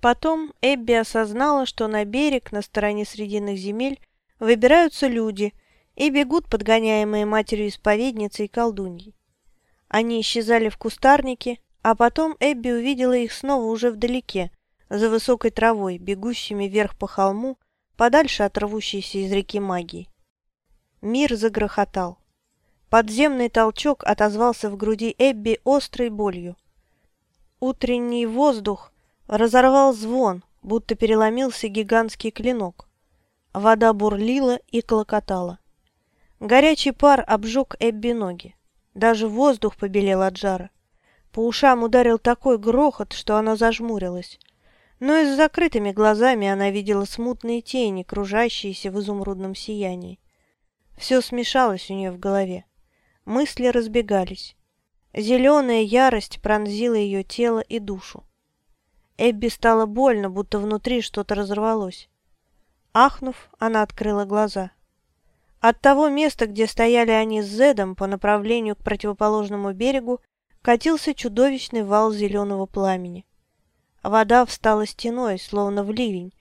Потом Эбби осознала, что на берег на стороне Срединных земель выбираются люди и бегут, подгоняемые матерью-исповедницей и колдуньей. Они исчезали в кустарнике, а потом Эбби увидела их снова уже вдалеке, за высокой травой, бегущими вверх по холму, подальше от рвущейся из реки магии. Мир загрохотал. Подземный толчок отозвался в груди Эбби острой болью. Утренний воздух разорвал звон, будто переломился гигантский клинок. Вода бурлила и клокотала. Горячий пар обжег Эбби ноги. Даже воздух побелел от жара. По ушам ударил такой грохот, что она зажмурилась. Но и с закрытыми глазами она видела смутные тени, кружащиеся в изумрудном сиянии. Все смешалось у нее в голове. Мысли разбегались. Зеленая ярость пронзила ее тело и душу. Эбби стало больно, будто внутри что-то разорвалось. Ахнув, она открыла глаза. От того места, где стояли они с Зедом по направлению к противоположному берегу, катился чудовищный вал зеленого пламени. Вода встала стеной, словно в ливень.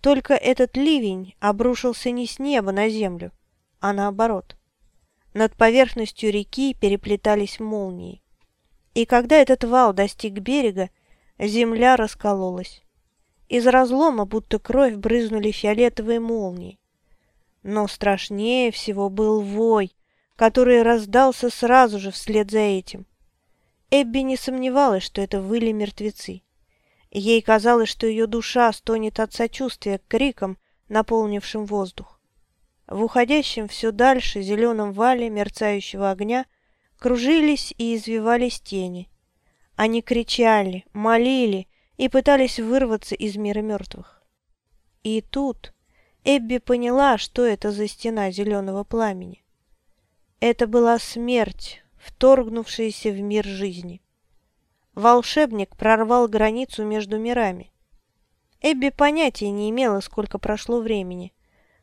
Только этот ливень обрушился не с неба на землю, а наоборот. Над поверхностью реки переплетались молнии. И когда этот вал достиг берега, земля раскололась. Из разлома, будто кровь, брызнули фиолетовые молнии. Но страшнее всего был вой, который раздался сразу же вслед за этим. Эбби не сомневалась, что это выли мертвецы. Ей казалось, что ее душа стонет от сочувствия к крикам, наполнившим воздух. В уходящем все дальше зеленом вале мерцающего огня кружились и извивались тени. Они кричали, молили и пытались вырваться из мира мертвых. И тут Эбби поняла, что это за стена зеленого пламени. Это была смерть, вторгнувшаяся в мир жизни. Волшебник прорвал границу между мирами. Эбби понятия не имела, сколько прошло времени.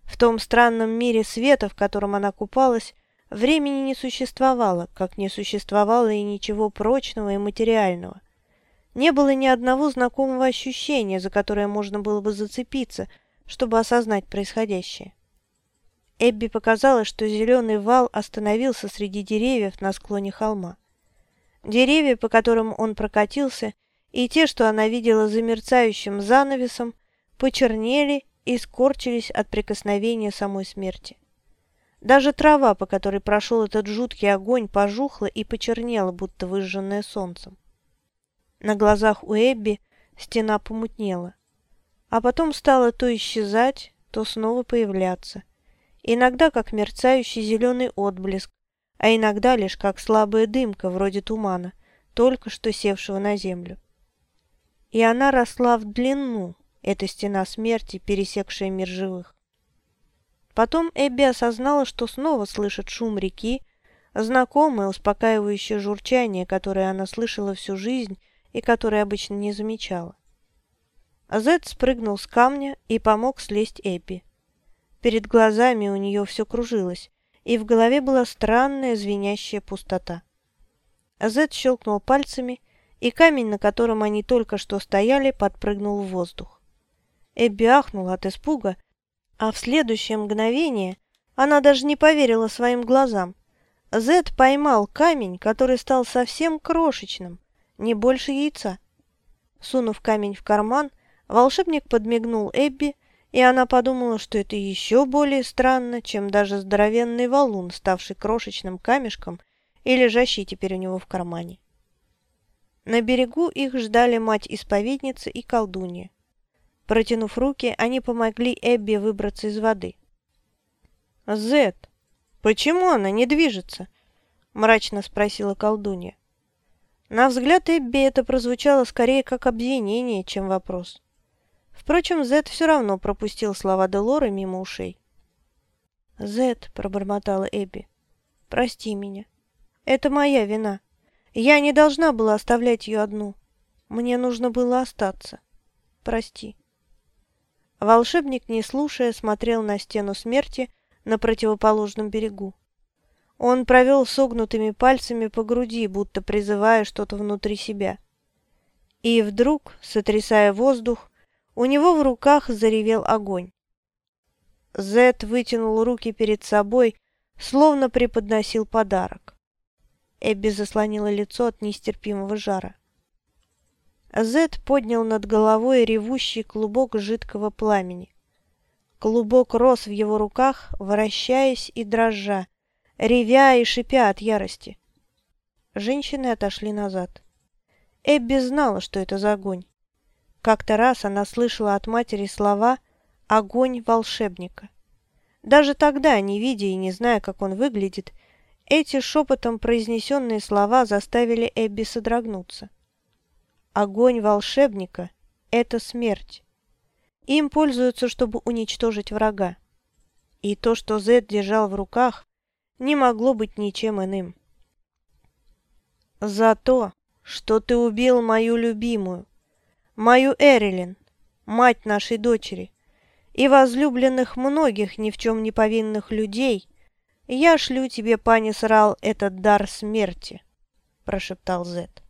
В том странном мире света, в котором она купалась, времени не существовало, как не существовало и ничего прочного и материального. Не было ни одного знакомого ощущения, за которое можно было бы зацепиться, чтобы осознать происходящее. Эбби показалось, что зеленый вал остановился среди деревьев на склоне холма. Деревья, по которым он прокатился, и те, что она видела за мерцающим занавесом, почернели и скорчились от прикосновения самой смерти. Даже трава, по которой прошел этот жуткий огонь, пожухла и почернела, будто выжженная солнцем. На глазах у Эбби стена помутнела, а потом стала то исчезать, то снова появляться, иногда как мерцающий зеленый отблеск, а иногда лишь как слабая дымка, вроде тумана, только что севшего на землю. И она росла в длину, эта стена смерти, пересекшая мир живых. Потом Эбби осознала, что снова слышит шум реки, знакомое успокаивающее журчание, которое она слышала всю жизнь и которое обычно не замечала. Зед спрыгнул с камня и помог слезть Эбби. Перед глазами у нее все кружилось, и в голове была странная звенящая пустота. Зед щелкнул пальцами, и камень, на котором они только что стояли, подпрыгнул в воздух. Эбби ахнула от испуга, а в следующее мгновение она даже не поверила своим глазам. Зед поймал камень, который стал совсем крошечным, не больше яйца. Сунув камень в карман, волшебник подмигнул Эбби, и она подумала, что это еще более странно, чем даже здоровенный валун, ставший крошечным камешком и лежащий теперь у него в кармане. На берегу их ждали мать-исповедница и колдунья. Протянув руки, они помогли Эбби выбраться из воды. «Зет, почему она не движется?» – мрачно спросила колдунья. На взгляд Эбби это прозвучало скорее как обвинение, чем вопрос. Впрочем, Зет все равно пропустил слова Делоры мимо ушей. «Зет», — пробормотала Эбби, — «прости меня. Это моя вина. Я не должна была оставлять ее одну. Мне нужно было остаться. Прости». Волшебник, не слушая, смотрел на стену смерти на противоположном берегу. Он провел согнутыми пальцами по груди, будто призывая что-то внутри себя. И вдруг, сотрясая воздух, У него в руках заревел огонь. Зет вытянул руки перед собой, словно преподносил подарок. Эбби заслонила лицо от нестерпимого жара. Зет поднял над головой ревущий клубок жидкого пламени. Клубок рос в его руках, вращаясь и дрожа, ревя и шипя от ярости. Женщины отошли назад. Эбби знала, что это за огонь. Как-то раз она слышала от матери слова «огонь волшебника». Даже тогда, не видя и не зная, как он выглядит, эти шепотом произнесенные слова заставили Эбби содрогнуться. Огонь волшебника – это смерть. Им пользуются, чтобы уничтожить врага. И то, что Зед держал в руках, не могло быть ничем иным. «За то, что ты убил мою любимую, мою Эрилин, мать нашей дочери, и возлюбленных многих ни в чем не повинных людей, я шлю тебе, пани Срал, этот дар смерти», – прошептал Зет.